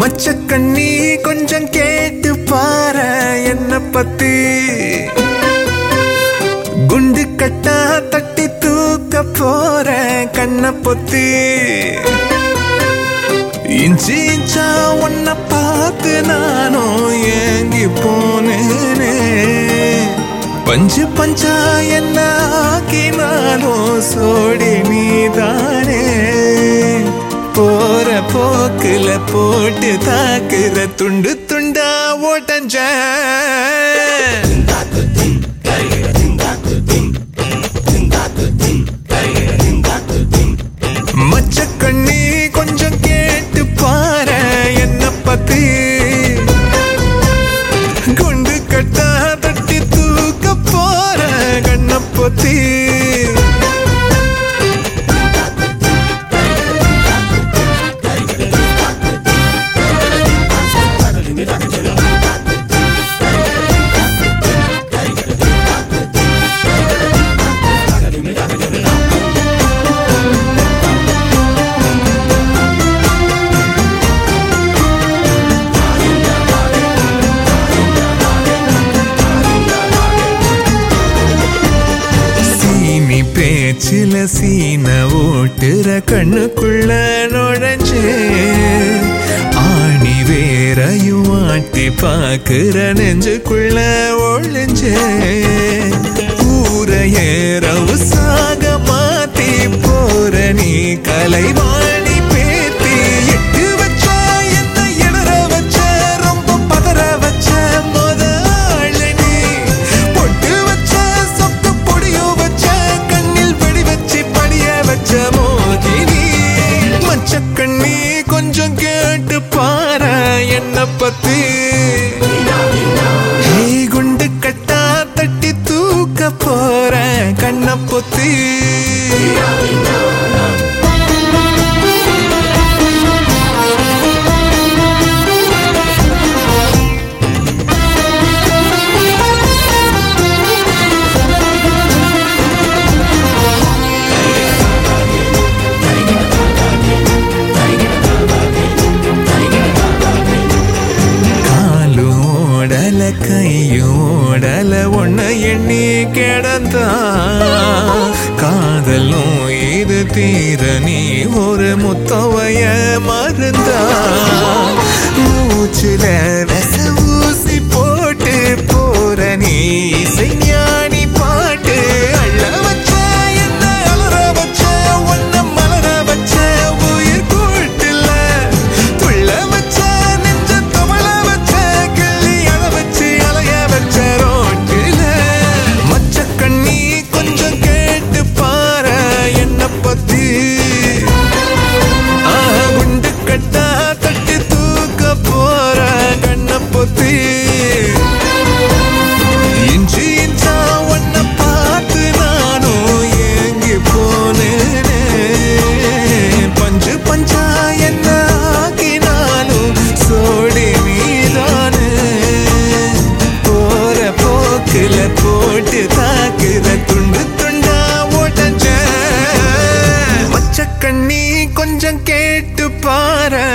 மச்ச கண்ணி கொஞ்சம் கேட்டு பாரு என்ன பத்தி. குண்டு கட்டா தட்டி தூக்க போற கண்ண பொத்தி. இஞ்சி இஞ்சா உன்னை பார்த்து நானும் ஏங்கி போனேனே. பஞ்சு பஞ்சா என்ன ஆக்கினாலும் சோடி நீதான். போக்குல போட்டு தாக்குற துண்டு துண்டா ஓட்டஞ்ச. பேச்சில சீன ஓட்டுற கண்ணுக்குள்ள நுழைஞ்சே. ஆணி வேறையும் ஆட்டி பாக்குற நெஞ்சுக்குள்ள ஒழிஞ்சே ஊரையேறவு சாக மாத்தி போற நீ கலைவாணி என்ன காலோடல கையோடல ஒன்ன எண்ணி கிடந்தா. காதலும் இது தீர நீ ஒரு முத்தவைய மருந்தா. மூச்சுல ரச ஊசி போட்டு போற நீ. போட்டு துண்டு துண்டா ஓட்டஞ்ச மச்ச கொஞ்சம் கேட்டு பாரு